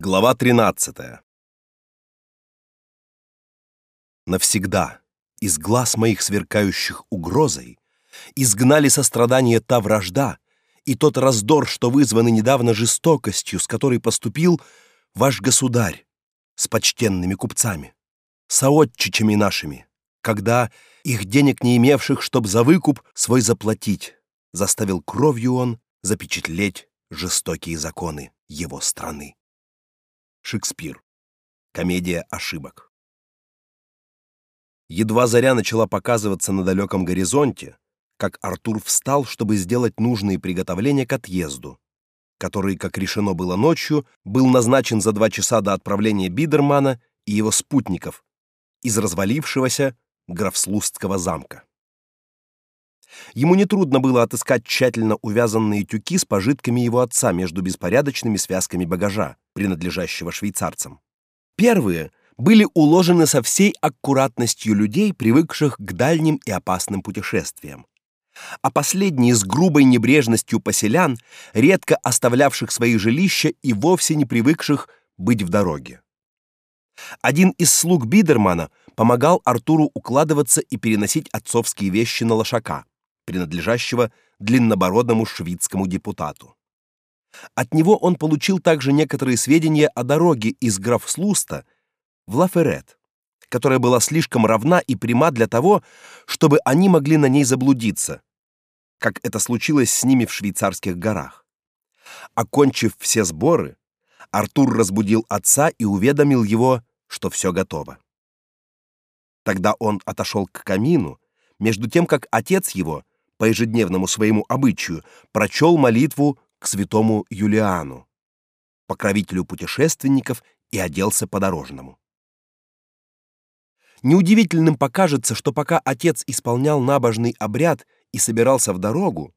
Глава 13. Навсегда из глаз моих сверкающих угрозой изгнали сострадание та вражда и тот раздор, что вызваны недавно жестокостью, с которой поступил ваш государь с почтенными купцами, соотчичами нашими, когда их денег не имевших, чтоб за выкуп свой заплатить, заставил кровью он запечатлеть жестокие законы его страны. Шекспир. Комедия ошибок. Едва заря начала показываться на далеком горизонте, как Артур встал, чтобы сделать нужные приготовления к отъезду, который, как решено было ночью, был назначен за два часа до отправления Бидермана и его спутников из развалившегося графслустского замка. Ему нетрудно было отыскать тщательно увязанные тюки с пожитками его отца между беспорядочными связками багажа, принадлежащего швейцарцам. Первые были уложены со всей аккуратностью людей, привыкших к дальним и опасным путешествиям. А последние с грубой небрежностью поселян, редко оставлявших свои жилища и вовсе не привыкших быть в дороге. Один из слуг Бидермана помогал Артуру укладываться и переносить отцовские вещи на лошака, принадлежащего длиннобородому шведскому депутату. От него он получил также некоторые сведения о дороге из Графслуста в Лаферет, которая была слишком равна и пряма для того, чтобы они могли на ней заблудиться, как это случилось с ними в швейцарских горах. Окончив все сборы, Артур разбудил отца и уведомил его, что все готово. Тогда он отошел к камину, между тем как отец его, по ежедневному своему обычаю, прочел молитву к святому Юлиану, покровителю путешественников, и оделся по-дорожному. Неудивительным покажется, что пока отец исполнял набожный обряд и собирался в дорогу,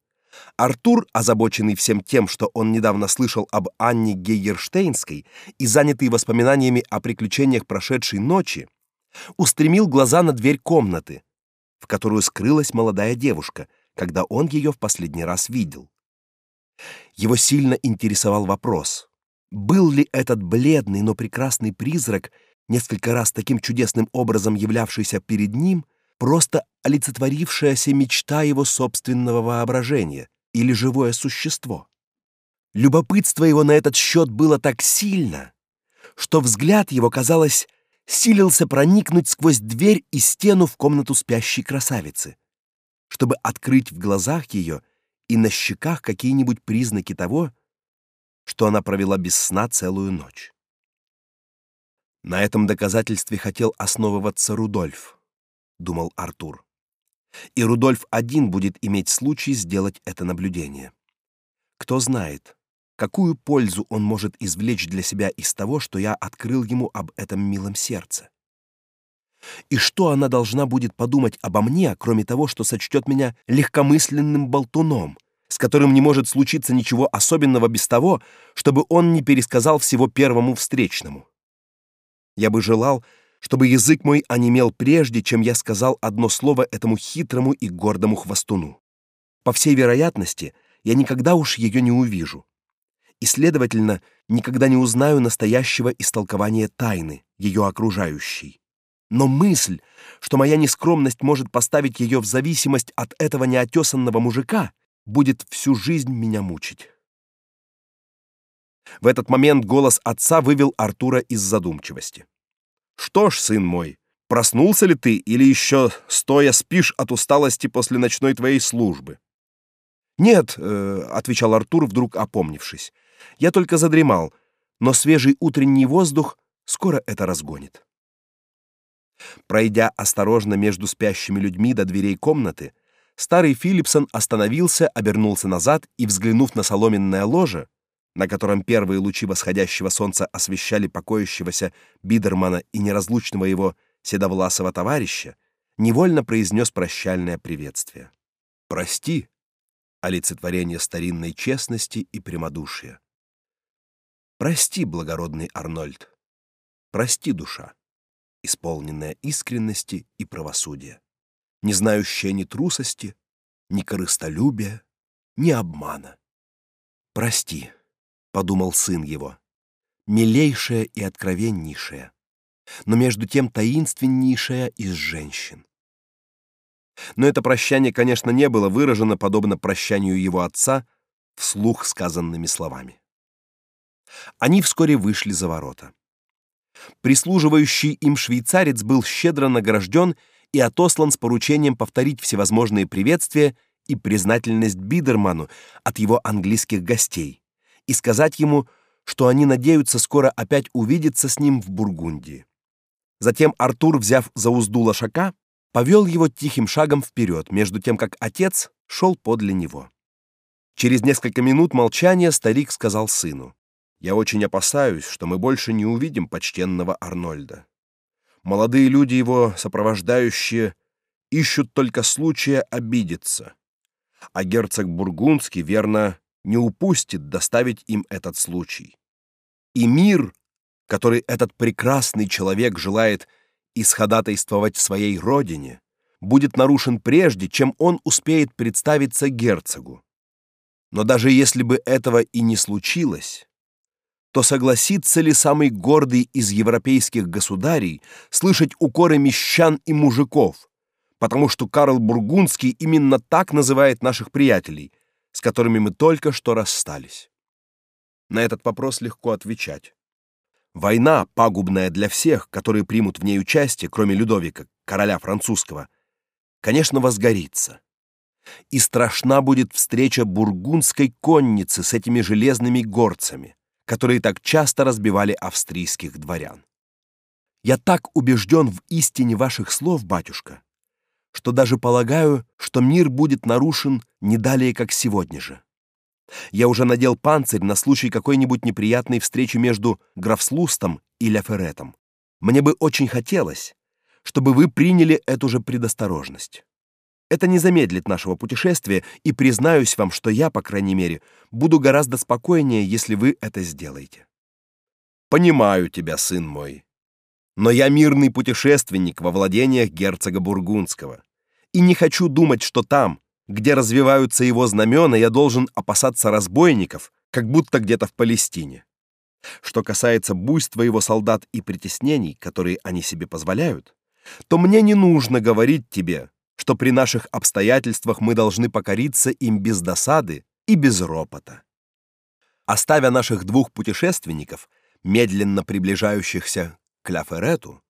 Артур, озабоченный всем тем, что он недавно слышал об Анне Гейерштейнской и занятый воспоминаниями о приключениях прошедшей ночи, устремил глаза на дверь комнаты, в которую скрылась молодая девушка, когда он ее в последний раз видел. Его сильно интересовал вопрос: был ли этот бледный, но прекрасный призрак, несколько раз таким чудесным образом являвшийся перед ним, просто олицетворившаяся мечта его собственного воображения или живое существо? Любопытство его на этот счет было так сильно, что взгляд его, казалось, силился проникнуть сквозь дверь и стену в комнату спящей красавицы, чтобы открыть в глазах ее и на щеках какие-нибудь признаки того, что она провела без сна целую ночь. На этом доказательстве хотел основываться Рудольф, думал Артур. И Рудольф один будет иметь случай сделать это наблюдение. Кто знает, какую пользу он может извлечь для себя из того, что я открыл ему об этом милом сердце. И что она должна будет подумать обо мне, кроме того, что сочтет меня легкомысленным болтуном, с которым не может случиться ничего особенного без того, чтобы он не пересказал всего первому встречному? Я бы желал, чтобы язык мой онемел прежде, чем я сказал одно слово этому хитрому и гордому хвостуну. По всей вероятности, я никогда уж ее не увижу. И, следовательно, никогда не узнаю настоящего истолкования тайны, ее окружающей. Но мысль, что моя нескромность может поставить ее в зависимость от этого неотесанного мужика, будет всю жизнь меня мучить. В этот момент голос отца вывел Артура из задумчивости. Что ж, сын мой, проснулся ли ты или еще стоя спишь от усталости после ночной твоей службы? Нет, э, отвечал Артур, вдруг опомнившись. Я только задремал, но свежий утренний воздух скоро это разгонит. Пройдя осторожно между спящими людьми до дверей комнаты, старый Филипсон остановился, обернулся назад и, взглянув на соломенное ложе, на котором первые лучи восходящего солнца освещали покоящегося Бидермана и неразлучного его седовласого товарища, невольно произнес прощальное приветствие. «Прости», олицетворение старинной честности и прямодушия. «Прости, благородный Арнольд, прости, душа» исполненная искренности и правосудия, не знающая ни трусости, ни корыстолюбия, ни обмана. «Прости», — подумал сын его, милейшая и откровеннейшая, но между тем таинственнейшая из женщин. Но это прощание, конечно, не было выражено подобно прощанию его отца вслух сказанными словами. Они вскоре вышли за ворота. Прислуживающий им швейцарец был щедро награжден и отослан с поручением повторить всевозможные приветствия и признательность Бидерману от его английских гостей и сказать ему, что они надеются скоро опять увидеться с ним в Бургундии. Затем Артур, взяв за узду лошака, повел его тихим шагом вперед, между тем как отец шел подле него. Через несколько минут молчания старик сказал сыну: "Я очень опасаюсь, что мы больше не увидим почтенного Арнольда. Молодые люди его сопровождающие ищут только случая обидеться, а герцог бургундский верно не упустит доставить им этот случай. И мир, который этот прекрасный человек желает исходатайствовать своей родине, будет нарушен прежде, чем он успеет представиться герцогу. Но даже если бы этого и не случилось, то согласится ли самый гордый из европейских государей слышать укоры мещан и мужиков, потому что Карл Бургундский именно так называет наших приятелей, с которыми мы только что расстались? На этот вопрос легко отвечать. Война, пагубная для всех, которые примут в ней участие, кроме Людовика, короля французского, конечно, возгорится. И страшна будет встреча бургундской конницы с этими железными горцами, которые так часто разбивали австрийских дворян. Я так убежден в истине ваших слов, батюшка, что даже полагаю, что мир будет нарушен не далее, как сегодня же. Я уже надел панцирь на случай какой-нибудь неприятной встречи между графслустом и Ляферетом. Мне бы очень хотелось, чтобы вы приняли эту же предосторожность. Это не замедлит нашего путешествия, и признаюсь вам, что я, по крайней мере, буду гораздо спокойнее, если вы это сделаете. Понимаю тебя, сын мой. Но я мирный путешественник во владениях герцога бургундского, и не хочу думать, что там, где развиваются его знамена, я должен опасаться разбойников, как будто где-то в Палестине. Что касается буйства его солдат и притеснений, которые они себе позволяют, то мне не нужно говорить тебе, что при наших обстоятельствах мы должны покориться им без досады и без ропота. Оставя наших двух путешественников, медленно приближающихся к Ляферету,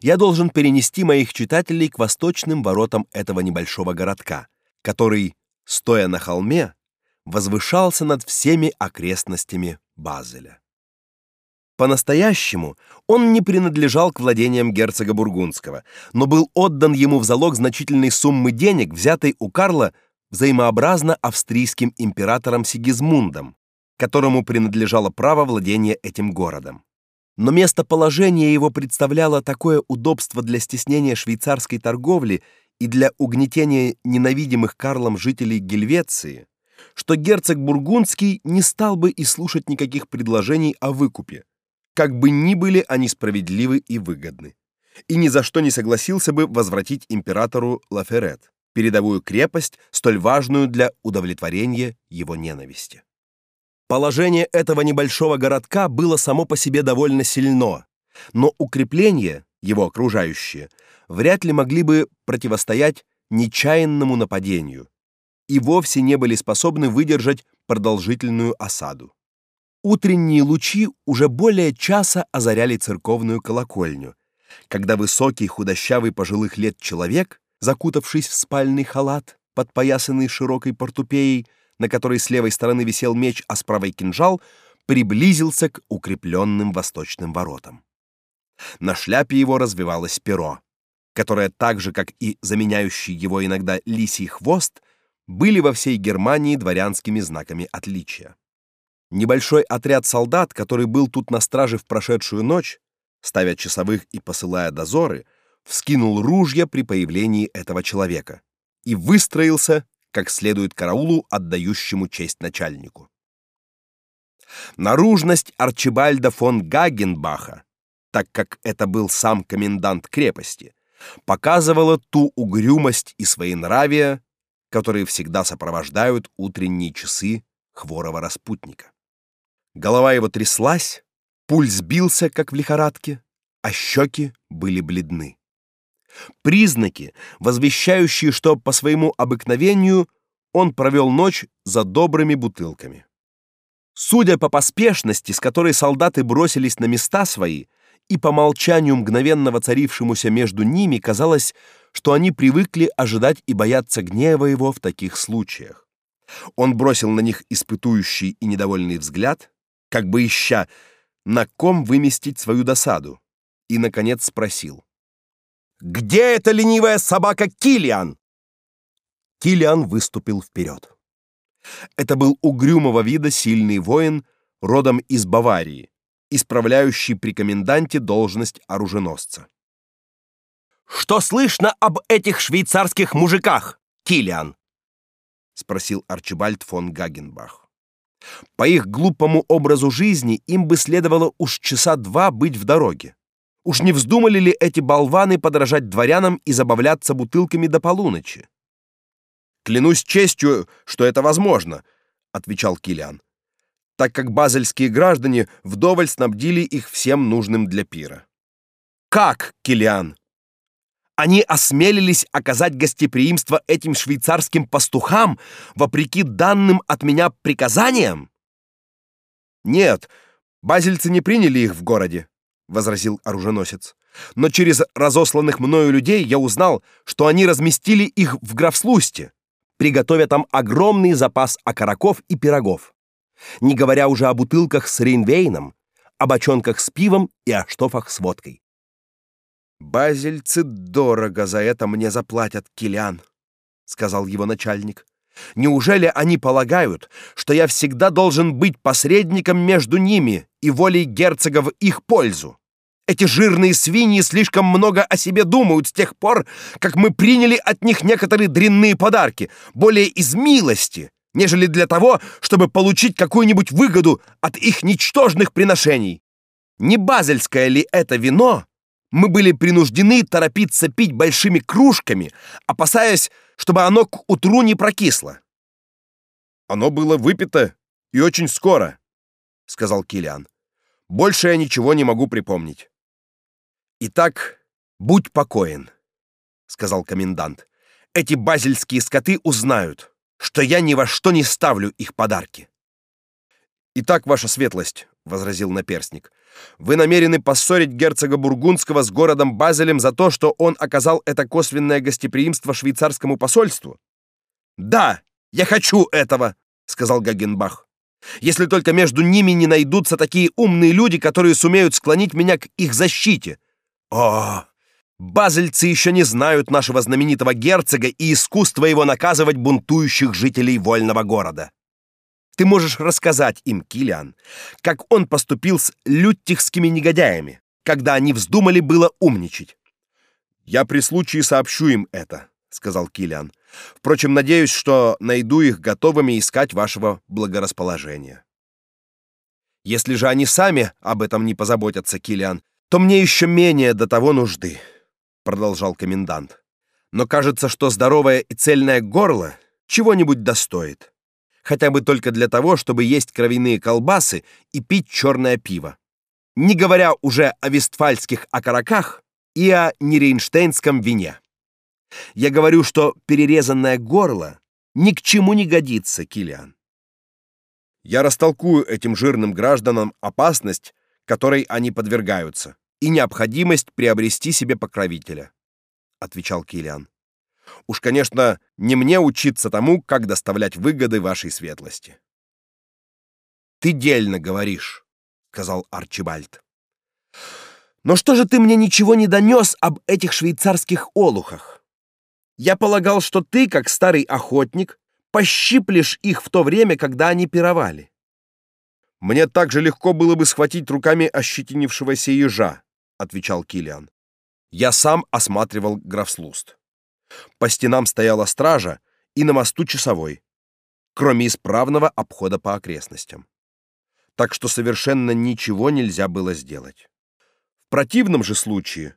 я должен перенести моих читателей к восточным воротам этого небольшого городка, который, стоя на холме, возвышался над всеми окрестностями Базеля. По-настоящему он не принадлежал к владениям герцога бургундского, но был отдан ему в залог значительной суммы денег, взятой у Карла взаимообразно австрийским императором Сигизмундом, которому принадлежало право владения этим городом. Но местоположение его представляло такое удобство для стеснения швейцарской торговли и для угнетения ненавидимых Карлом жителей Гельвеции, что герцог бургундский не стал бы и слушать никаких предложений о выкупе, как бы ни были они справедливы и выгодны, и ни за что не согласился бы возвратить императору Лаферет передовую крепость, столь важную для удовлетворения его ненависти. Положение этого небольшого городка было само по себе довольно сильно, но укрепления, его окружающие, вряд ли могли бы противостоять нечаянному нападению и вовсе не были способны выдержать продолжительную осаду. Утренние лучи уже более часа озаряли церковную колокольню, когда высокий худощавый пожилых лет человек, закутавшись в спальный халат, подпоясанный широкой портупеей, на которой с левой стороны висел меч, а с правой кинжал, приблизился к укрепленным восточным воротам. На шляпе его развивалось перо, которое так же, как и заменяющий его иногда лисий хвост, были во всей Германии дворянскими знаками отличия. Небольшой отряд солдат, который был тут на страже в прошедшую ночь, ставя часовых и посылая дозоры, вскинул ружья при появлении этого человека и выстроился, как следует караулу, отдающему честь начальнику. Наружность Арчибальда фон Гагенбаха так как это был сам комендант крепости, показывала ту угрюмость и своенравие, которые всегда сопровождают утренние часы хворого распутника. Голова его тряслась, Пульс бился, как в лихорадке, а щеки были бледны. Признаки, возвещающие, что по своему обыкновению он провел ночь за добрыми бутылками. Судя по поспешности, с которой солдаты бросились на места свои, и по молчанию мгновенно воцарившемуся между ними, казалось, что они привыкли ожидать и бояться гнева его в таких случаях. Он бросил на них испытующий и недовольный взгляд, как бы ища, на ком выместить свою досаду, и наконец спросил: "Где эта ленивая собака Килиан?" Килиан выступил вперед. Это был угрюмого вида сильный воин, родом из Баварии, исправляющий при коменданте должность оруженосца. Что слышно об этих швейцарских мужиках, Килиан? спросил Арчибальд фон Гагенбах. По их глупому образу жизни им бы следовало уж часа два быть в дороге. Уж не вздумали ли эти болваны подражать дворянам и забавляться бутылками до полуночи? Клянусь честью, что это возможно, отвечал Килиан. Так как базельские граждане вдоволь снабдили их всем нужным для пира. Как, Килиан? Они осмелились оказать гостеприимство этим швейцарским пастухам вопреки данным от меня приказаниям? Нет, базельцы не приняли их в городе, возразил оруженосец. Но через разосланных мною людей я узнал, что они разместили их в Графслусте приготовя там огромный запас окороков и пирогов. Не говоря уже о бутылках с рейнвейном, о бочонках с пивом и о штофах с водкой. «Базельцы дорого за это мне заплатят, Килиан», — сказал его начальник. «Неужели они полагают, что я всегда должен быть посредником между ними и волей герцога в их пользу?» Эти жирные свиньи слишком много о себе думают с тех пор, как мы приняли от них некоторые дрянные подарки, более из милости, нежели для того, чтобы получить какую-нибудь выгоду от их ничтожных приношений. Не базельское ли это вино? Мы были принуждены торопиться пить большими кружками, опасаясь, чтобы оно к утру не прокисло. Оно было выпито и очень скоро, сказал Килиан. Больше я ничего не могу припомнить. Итак, будь покоен, сказал комендант. Эти базельские скоты узнают, что я ни во что не ставлю их подарки. Итак, ваша светлость, возразил наперсник. Вы намерены поссорить герцога бургундского с городом Базелем за то, что он оказал это косвенное гостеприимство швейцарскому посольству? Да, я хочу этого, сказал Гагенбах. Если только между ними не найдутся такие умные люди, которые сумеют склонить меня к их защите, о, базельцы еще не знают нашего знаменитого герцога и искусства его наказывать бунтующих жителей вольного города. Ты можешь рассказать им, Килиан, как он поступил с люттихскими негодяями, когда они вздумали было умничать. Я при случае сообщу им это, сказал Килиан. Впрочем, надеюсь, что найду их готовыми искать вашего благорасположения. Если же они сами об этом не позаботятся, Килиан, то мне еще менее до того нужды, продолжал комендант. Но кажется, что здоровое и цельное горло чего-нибудь достоит, хотя бы только для того, чтобы есть кровяные колбасы и пить черное пиво. Не говоря уже о вестфальских окороках и о нерейнштейнском вине. Я говорю, что перерезанное горло ни к чему не годится, Килиан. Я растолкую этим жирным гражданам опасность, которой они подвергаются, и необходимость приобрести себе покровителя, отвечал Килиан. Уж, конечно, не мне учиться тому, как доставлять выгоды вашей светлости. Ты дельно говоришь, сказал Арчибальд. Но что же ты мне ничего не донес об этих швейцарских олухах? Я полагал, что ты, как старый охотник, пощиплешь их в то время, когда они пировали. Мне так же легко было бы схватить руками ощетинившегося ежа, отвечал Килиан. Я сам осматривал графслуст. По стенам стояла стража и на мосту часовой, кроме исправного обхода по окрестностям. Так что совершенно ничего нельзя было сделать. В противном же случае,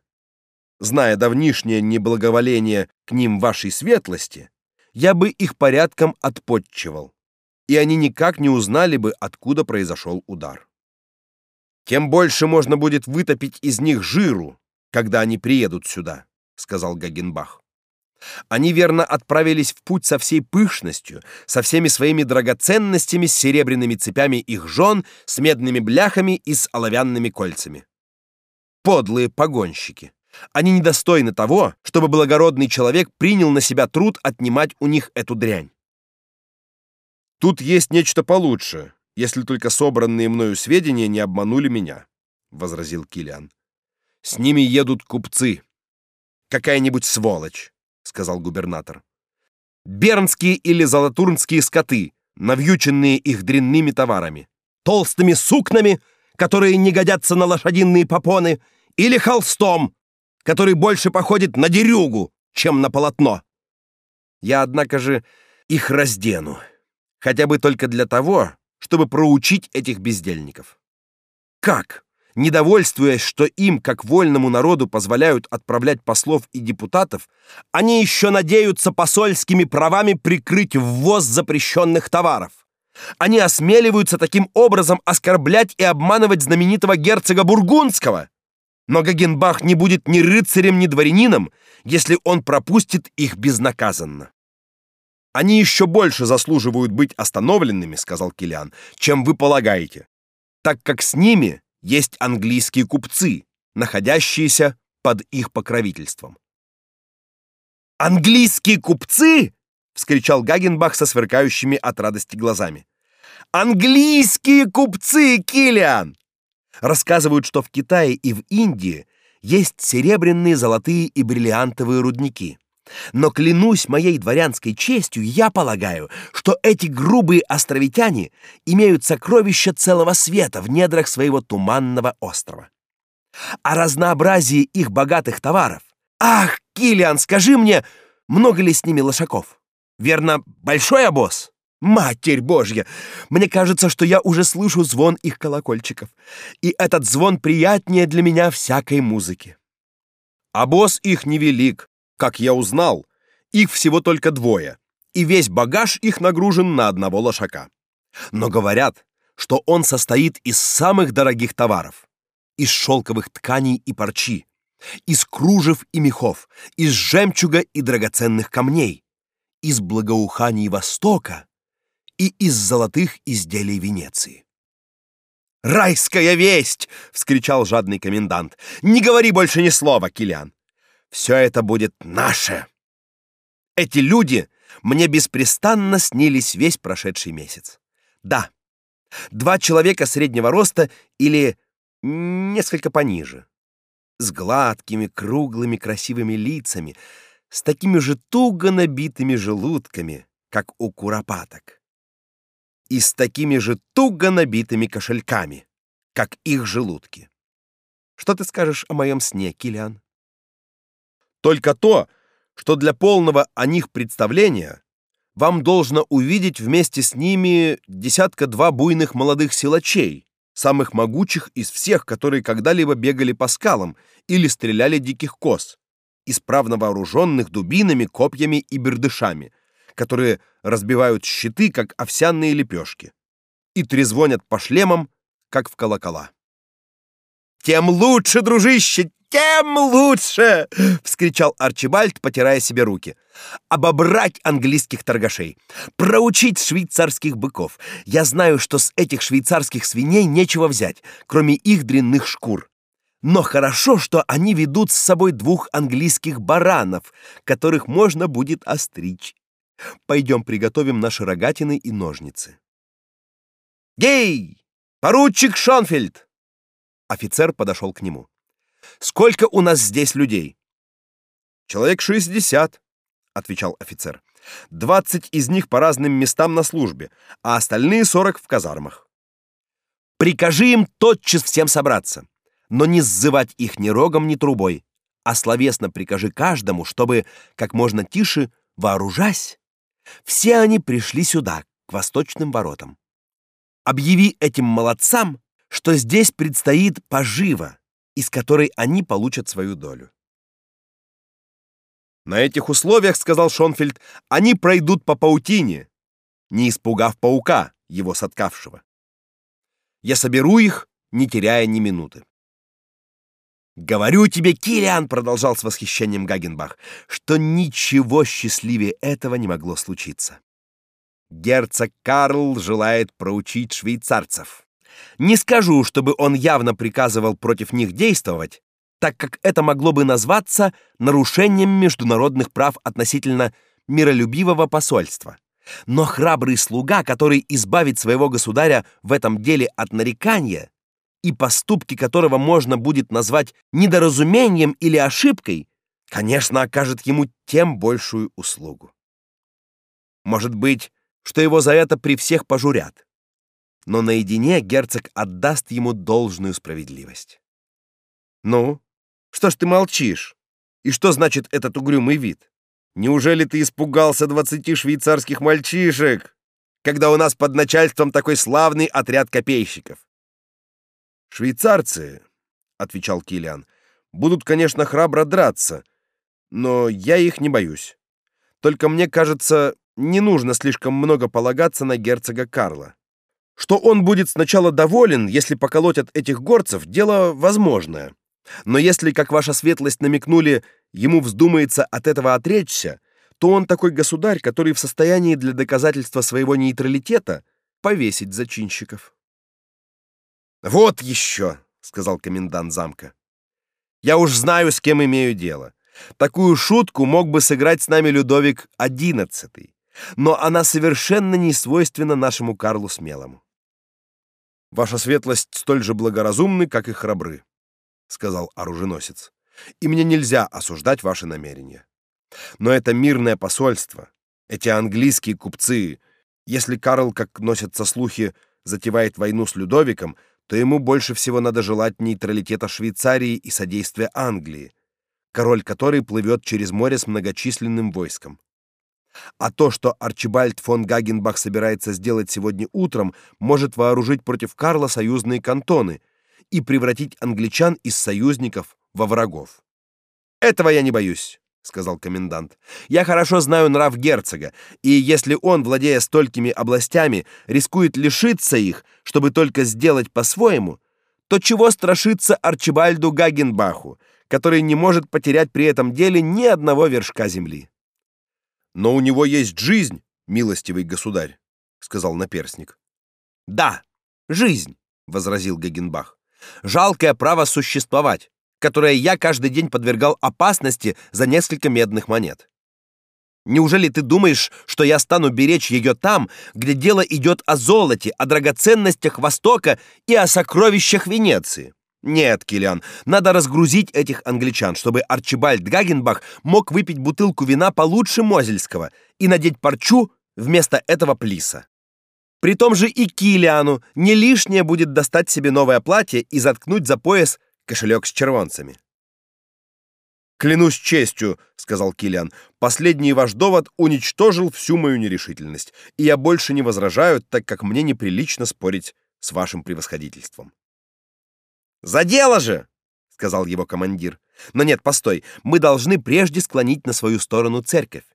зная давнишнее неблаговоление к ним вашей светлости, я бы их порядком отпотчевал и они никак не узнали бы, откуда произошел удар. тем больше можно будет вытопить из них жиру, когда они приедут сюда, сказал Гагенбах. Они верно отправились в путь со всей пышностью, со всеми своими драгоценностями, с серебряными цепями их жен, с медными бляхами и с оловянными кольцами. Подлые погонщики. Они недостойны того, чтобы благородный человек принял на себя труд отнимать у них эту дрянь. Тут есть нечто получше, если только собранные мною сведения не обманули меня, возразил Килиан. С ними едут купцы. Какая-нибудь сволочь сказал губернатор. Бернские или золотурнские скоты, навьюченные их дрянными товарами, толстыми сукнами, которые не годятся на лошадиные попоны, или холстом, который больше походит на дерюгу, чем на полотно. Я, однако же, их раздену, хотя бы только для того, чтобы проучить этих бездельников. Как? Недовольствуясь, что им, как вольному народу, позволяют отправлять послов и депутатов, они еще надеются посольскими правами прикрыть ввоз запрещенных товаров. Они осмеливаются таким образом оскорблять и обманывать знаменитого герцога Бургундского. Но Гагенбах не будет ни рыцарем, ни дворянином, если он пропустит их безнаказанно. Они еще больше заслуживают быть остановленными, сказал Килиан, чем вы полагаете, так как с ними есть английские купцы, находящиеся под их покровительством. Английские купцы, вскричал Гагенбах со сверкающими от радости глазами. Английские купцы, Килиан! Рассказывают, что в Китае и в Индии есть серебряные, золотые и бриллиантовые рудники. Но клянусь моей дворянской честью, я полагаю, что эти грубые островитяне имеют сокровища целого света в недрах своего туманного острова. А разнообразие их богатых товаров. Ах, Килиан, скажи мне, много ли с ними лошаков? Верно, большой обоз? Матерь Божья! Мне кажется, что я уже слышу звон их колокольчиков, и этот звон приятнее для меня всякой музыки. Обоз их невелик, как я узнал, их всего только двое, и весь багаж их нагружен на одного лошака. Но говорят, что он состоит из самых дорогих товаров: из шелковых тканей и парчи, из кружев и мехов, из жемчуга и драгоценных камней, из благоуханий Востока и из золотых изделий Венеции. «Райская весть!» — вскричал жадный комендант. «Не говори больше ни слова, Килиан. Все это будет наше. Эти люди мне беспрестанно снились весь прошедший месяц. Да. Два человека среднего роста или несколько пониже, с гладкими, круглыми, красивыми лицами, с такими же туго набитыми желудками, как у куропаток, и с такими же туго набитыми кошельками, как их желудки. Что ты скажешь о моем сне, Килиан? Только то, что для полного о них представления вам должно увидеть вместе с ними десятка-два буйных молодых силачей, самых могучих из всех, которые когда-либо бегали по скалам или стреляли диких коз, исправно вооруженных дубинами, копьями и бердышами, которые разбивают щиты, как овсяные лепешки, и трезвонят по шлемам, как в колокола. Тем лучше, дружище, тем лучше!» — вскричал Арчибальд, потирая себе руки. «Обобрать английских торгашей, проучить швейцарских быков. Я знаю, что с этих швейцарских свиней нечего взять, кроме их дрянных шкур. Но хорошо, что они ведут с собой двух английских баранов, которых можно будет остричь. Пойдем приготовим наши рогатины и ножницы». «Гей! Поручик Шонфельд!» Офицер подошел к нему. Сколько у нас здесь людей? Человек шестьдесят, отвечал офицер. Двадцать из них по разным местам на службе, а остальные сорок в казармах. Прикажи им тотчас всем собраться, но не сзывать их ни рогом, ни трубой, а словесно прикажи каждому, чтобы как можно тише, вооружась, все они пришли сюда, к восточным воротам. Объяви этим молодцам, что здесь предстоит поживо, из которой они получат свою долю. На этих условиях, сказал Шонфельд, они пройдут по паутине, не испугав паука, его соткавшего. Я соберу их не теряя ни минуты. «Говорю тебе, Килиан, продолжал с восхищением Гагенбах, что ничего счастливее этого не могло случиться. Герцог Карл желает проучить швейцарцев. Не скажу, чтобы он явно приказывал против них действовать, так как это могло бы назваться нарушением международных прав относительно миролюбивого посольства. Но храбрый слуга, который избавит своего государя в этом деле от нарекания, и поступки которого можно будет назвать недоразумением или ошибкой, конечно, окажет ему тем большую услугу. Может быть, что его за это при всех пожурят. Но наедине герцог отдаст ему должную справедливость. Ну, что ж ты молчишь? И что значит этот угрюмый вид? Неужели ты испугался двадцати швейцарских мальчишек, когда у нас под начальством такой славный отряд копейщиков? Швейцарцы, отвечал Килиан, будут, конечно, храбро драться, но я их не боюсь. Только мне кажется, не нужно слишком много полагаться на герцога Карла. Что он будет сначала доволен, если поколотят этих горцев, дело возможное. Но если, как ваша светлость намекнули, ему вздумается от этого отречься, то он такой государь, который в состоянии для доказательства своего нейтралитета повесить зачинщиков. Вот еще, сказал комендант замка. Я уж знаю, с кем имею дело. Такую шутку мог бы сыграть с нами Людовик XI, но она совершенно не свойственна нашему Карлу Смелому. Ваша светлость столь же благоразумны, как и храбры, сказал оруженосец. И мне нельзя осуждать ваши намерения. Но это мирное посольство, эти английские купцы, если Карл, как носятся слухи, затевает войну с Людовиком, то ему больше всего надо желать нейтралитета Швейцарии и содействия Англии, король которой плывет через море с многочисленным войском. А то, что Арчибальд фон Гагенбах собирается сделать сегодня утром, может вооружить против Карла союзные кантоны и превратить англичан из союзников во врагов. Этого я не боюсь сказал комендант. Я хорошо знаю нрав герцога, и если он, владея столькими областями, рискует лишиться их, чтобы только сделать по-своему, то чего страшиться Арчибальду Гагенбаху, который не может потерять при этом деле ни одного вершка земли? Но у него есть жизнь, милостивый государь, сказал наперсник. Да, жизнь, возразил Гагенбах. Жалкое право существовать которое я каждый день подвергал опасности за несколько медных монет. Неужели ты думаешь, что я стану беречь ее там, где дело идет о золоте, о драгоценностях Востока и о сокровищах Венеции? Нет, Килиан, надо разгрузить этих англичан, чтобы Арчибальд Гагенбах мог выпить бутылку вина получше Мозельского и надеть парчу вместо этого плиса. При том же и Килиану не лишнее будет достать себе новое платье и заткнуть за пояс кошелек с червонцами. Клянусь честью, сказал Килиан. Последний ваш довод уничтожил всю мою нерешительность, и я больше не возражаю, так как мне неприлично спорить с вашим превосходительством. За дело же, сказал его командир. Но нет, постой, мы должны прежде склонить на свою сторону церковь.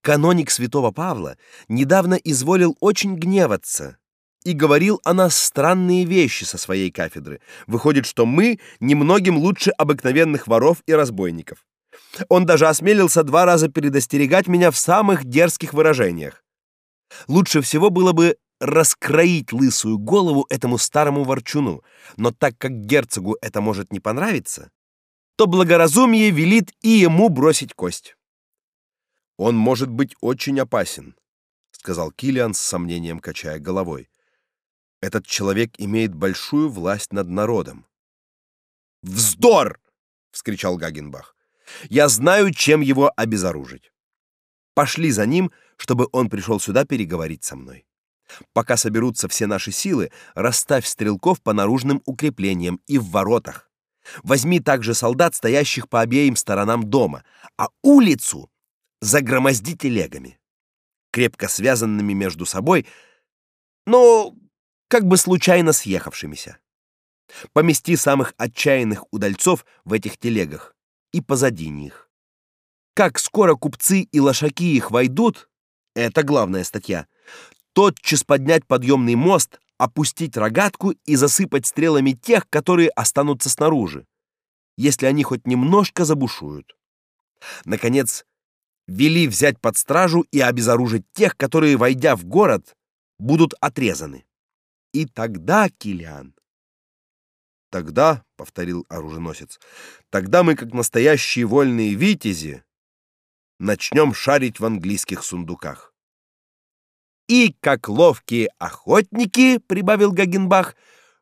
Каноник Святого Павла недавно изволил очень гневаться и говорил о нас странные вещи со своей кафедры. Выходит, что мы немногим лучше обыкновенных воров и разбойников. Он даже осмелился два раза предостерегать меня в самых дерзких выражениях. Лучше всего было бы раскроить лысую голову этому старому ворчуну, но так как герцогу это может не понравиться, то благоразумие велит и ему бросить кость. Он может быть очень опасен, сказал Килиан с сомнением качая головой. Этот человек имеет большую власть над народом. Вздор, вскричал Гагенбах. Я знаю, чем его обезоружить. Пошли за ним, чтобы он пришел сюда переговорить со мной. Пока соберутся все наши силы, расставь стрелков по наружным укреплениям и в воротах. Возьми также солдат, стоящих по обеим сторонам дома, а улицу загромозди телегами, крепко связанными между собой, но как бы случайно съехавшимися. Помести самых отчаянных удальцов в этих телегах и позади них. Как скоро купцы и лошаки их войдут, это главная статья. Тотчас поднять подъемный мост, опустить рогатку и засыпать стрелами тех, которые останутся снаружи, если они хоть немножко забушуют. Наконец, вели взять под стражу и обезоружить тех, которые, войдя в город, будут отрезаны. И тогда, Килиан, тогда, повторил оруженосец, тогда мы, как настоящие вольные витязи, начнем шарить в английских сундуках. И как ловкие охотники, прибавил Гагенбах,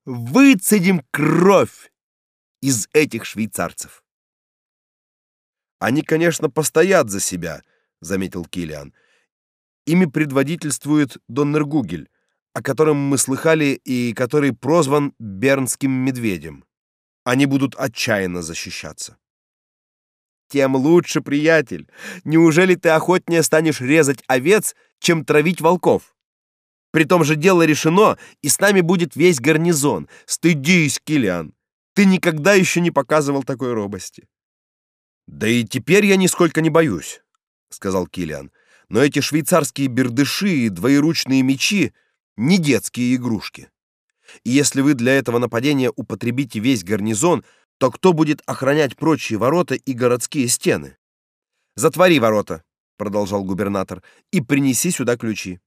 выцедим кровь из этих швейцарцев. Они, конечно, постоят за себя, заметил Килиан. Ими предводительствует Доннергугель, о котором мы слыхали и который прозван Бернским медведем. Они будут отчаянно защищаться. Тем лучше, приятель. Неужели ты охотнее станешь резать овец, чем травить волков? При том же дело решено, и с нами будет весь гарнизон. Стыдись, Килиан. Ты никогда еще не показывал такой робости. Да и теперь я нисколько не боюсь, сказал Килиан. Но эти швейцарские бердыши и двоеручные мечи не детские игрушки. И если вы для этого нападения употребите весь гарнизон, то кто будет охранять прочие ворота и городские стены? Затвори ворота, продолжал губернатор, и принеси сюда ключи.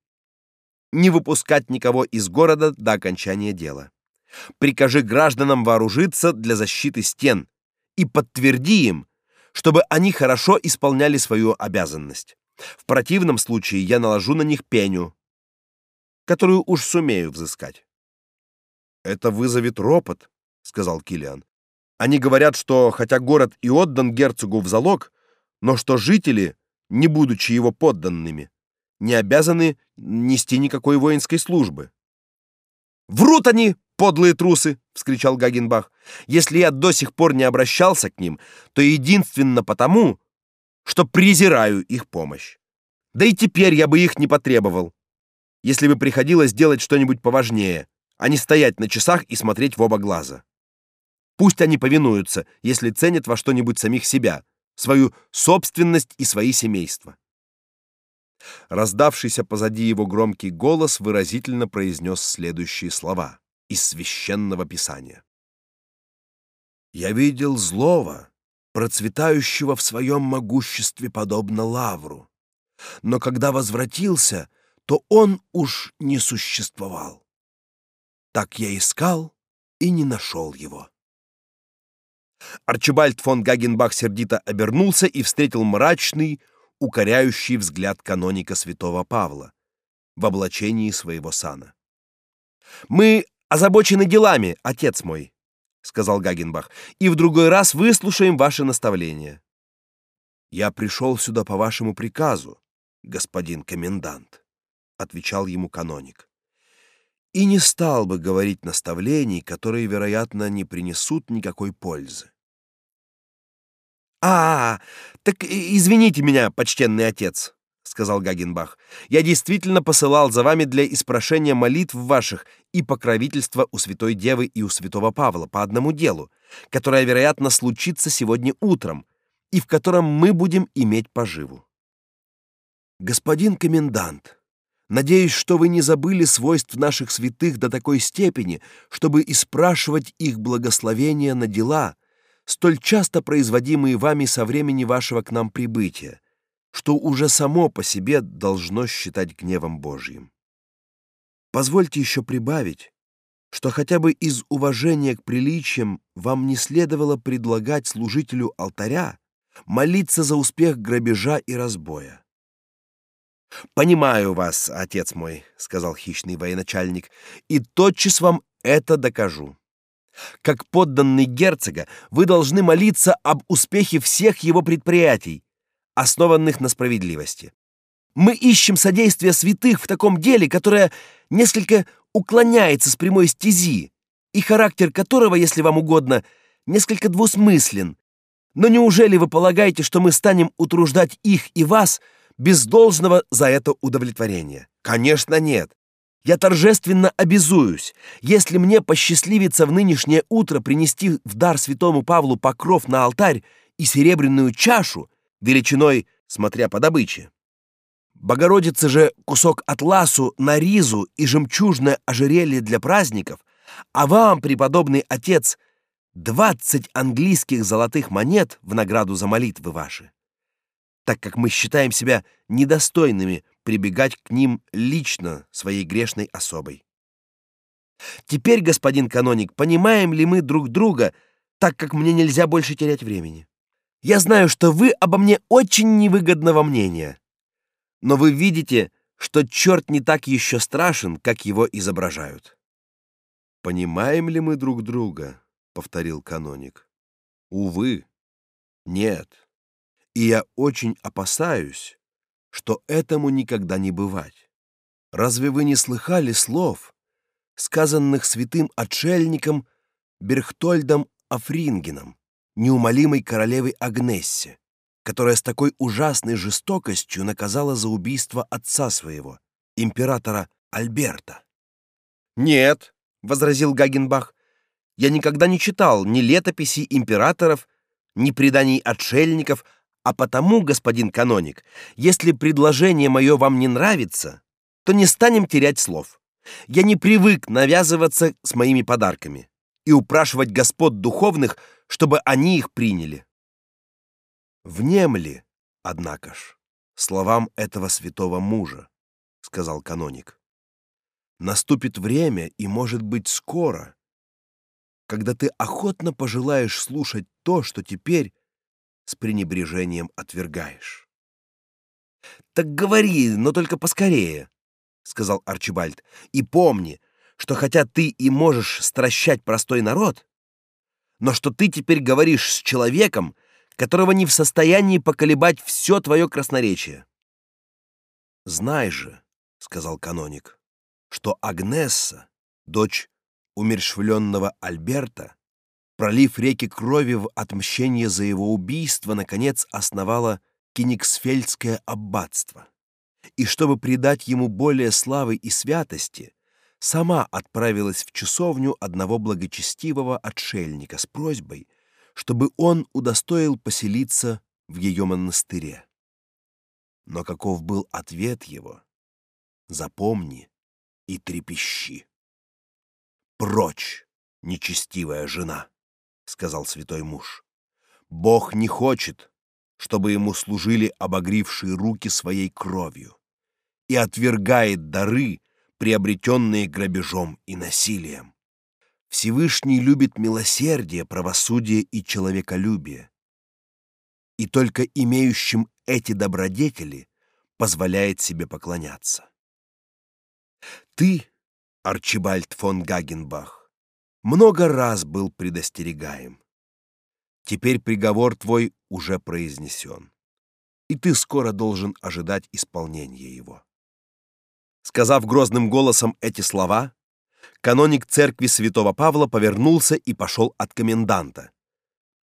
Не выпускать никого из города до окончания дела. Прикажи гражданам вооружиться для защиты стен и подтверди им, чтобы они хорошо исполняли свою обязанность. В противном случае я наложу на них пеню, которую уж сумею взыскать. Это вызовет ропот, сказал Килиан. Они говорят, что хотя город и отдан герцогу в залог, но что жители, не будучи его подданными, не обязаны нести никакой воинской службы. Врут они, подлые трусы, вскричал Гагенбах. Если я до сих пор не обращался к ним, то единственно потому, что презираю их помощь. Да и теперь я бы их не потребовал, если бы приходилось делать что-нибудь поважнее, а не стоять на часах и смотреть в оба глаза. Пусть они повинуются, если ценят во что-нибудь самих себя, свою собственность и свои семейства. Раздавшийся позади его громкий голос выразительно произнес следующие слова из священного писания. Я видел злого, процветающего в своем могуществе подобно лавру. Но когда возвратился, то он уж не существовал. Так я искал и не нашел его. Арчибальд фон Гагенбах сердито обернулся и встретил мрачный, укоряющий взгляд каноника святого Павла в облачении своего сана. Мы озабочены делами, отец мой, сказал Гагенбах. И в другой раз выслушаем ваши наставления. Я пришел сюда по вашему приказу, господин комендант, отвечал ему каноник. И не стал бы говорить наставлений, которые, вероятно, не принесут никакой пользы. А, так извините меня, почтенный отец, сказал Гагенбах. Я действительно посылал за вами для испрошения молитв ваших и покровительства у Святой Девы и у Святого Павла по одному делу, которое, вероятно, случится сегодня утром, и в котором мы будем иметь поживу. Господин комендант, надеюсь, что вы не забыли свойств наших святых до такой степени, чтобы испрашивать их благословения на дела, столь часто производимые вами со времени вашего к нам прибытия что уже само по себе должно считать гневом Божьим. Позвольте еще прибавить, что хотя бы из уважения к приличиям вам не следовало предлагать служителю алтаря молиться за успех грабежа и разбоя. Понимаю вас, отец мой, сказал хищный военачальник, и тотчас вам это докажу. Как подданный герцога, вы должны молиться об успехе всех его предприятий, основанных на справедливости. Мы ищем содействия святых в таком деле, которое несколько уклоняется с прямой стези, и характер которого, если вам угодно, несколько двусмыслен. Но неужели вы полагаете, что мы станем утруждать их и вас без должного за это удовлетворения? Конечно, нет. Я торжественно обязуюсь, если мне посчастливится в нынешнее утро принести в дар святому Павлу покров на алтарь и серебряную чашу, величиной, смотря по добыче, Богородице же кусок атласу на ризу и жемчужное ожерелье для праздников, а вам, преподобный отец, двадцать английских золотых монет в награду за молитвы ваши, так как мы считаем себя недостойными прибегать к ним лично своей грешной особой. Теперь, господин каноник, понимаем ли мы друг друга, так как мне нельзя больше терять времени? Я знаю, что вы обо мне очень невыгодного мнения, но вы видите, что черт не так еще страшен, как его изображают. Понимаем ли мы друг друга? повторил каноник. Увы, нет. И я очень опасаюсь, что этому никогда не бывать. Разве вы не слыхали слов, сказанных святым отшельником Берхтольдом Афрингеном, неумолимой королевой Агнессе, которая с такой ужасной жестокостью наказала за убийство отца своего, императора Альберта? «Нет», — возразил Гагенбах, — «я никогда не читал ни летописей императоров, ни преданий отшельников, а потому, господин каноник, если предложение мое вам не нравится, то не станем терять слов. Я не привык навязываться с моими подарками и упрашивать господ духовных, чтобы они их приняли. Внемли, однако ж, словам этого святого мужа, сказал каноник. Наступит время, и, может быть, скоро, когда ты охотно пожелаешь слушать то, что теперь с пренебрежением отвергаешь. Так говори, но только поскорее, сказал Арчибальд. И помни, что хотя ты и можешь стращать простой народ, но что ты теперь говоришь с человеком, которого не в состоянии поколебать все твое красноречие. Знай же, сказал каноник, что Агнесса, дочь умерщвленного Альберта, пролив реки крови в отмщение за его убийство, наконец основала Кенигсфельдское аббатство и чтобы придать ему более славы и святости, сама отправилась в часовню одного благочестивого отшельника с просьбой, чтобы он удостоил поселиться в ее монастыре. Но каков был ответ его? Запомни и трепещи. Прочь, нечестивая жена, сказал святой муж. Бог не хочет, чтобы ему служили обогрившие руки своей кровью и отвергает дары, приобретенные грабежом и насилием. Всевышний любит милосердие, правосудие и человеколюбие. И только имеющим эти добродетели позволяет себе поклоняться. Ты, Арчибальд фон Гагенбах, много раз был предостерегаем. Теперь приговор твой уже произнесен, и ты скоро должен ожидать исполнения его. Сказав грозным голосом эти слова, каноник церкви Святого Павла повернулся и пошел от коменданта,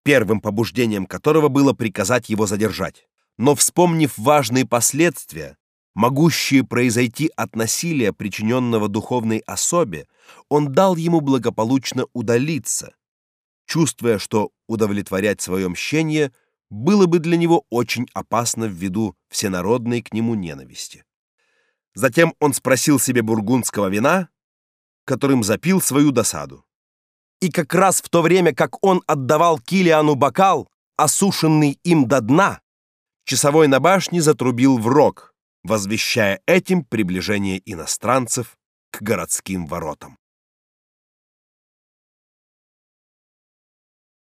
первым побуждением которого было приказать его задержать. Но вспомнив важные последствия, могущие произойти от насилия, причиненного духовной особе, он дал ему благополучно удалиться, чувствуя, что удовлетворять свое мщение было бы для него очень опасно ввиду всенародной к нему ненависти. Затем он спросил себе бургундского вина, которым запил свою досаду. И как раз в то время, как он отдавал Килиану бокал, осушенный им до дна, часовой на башне затрубил в рог, возвещая этим приближение иностранцев к городским воротам.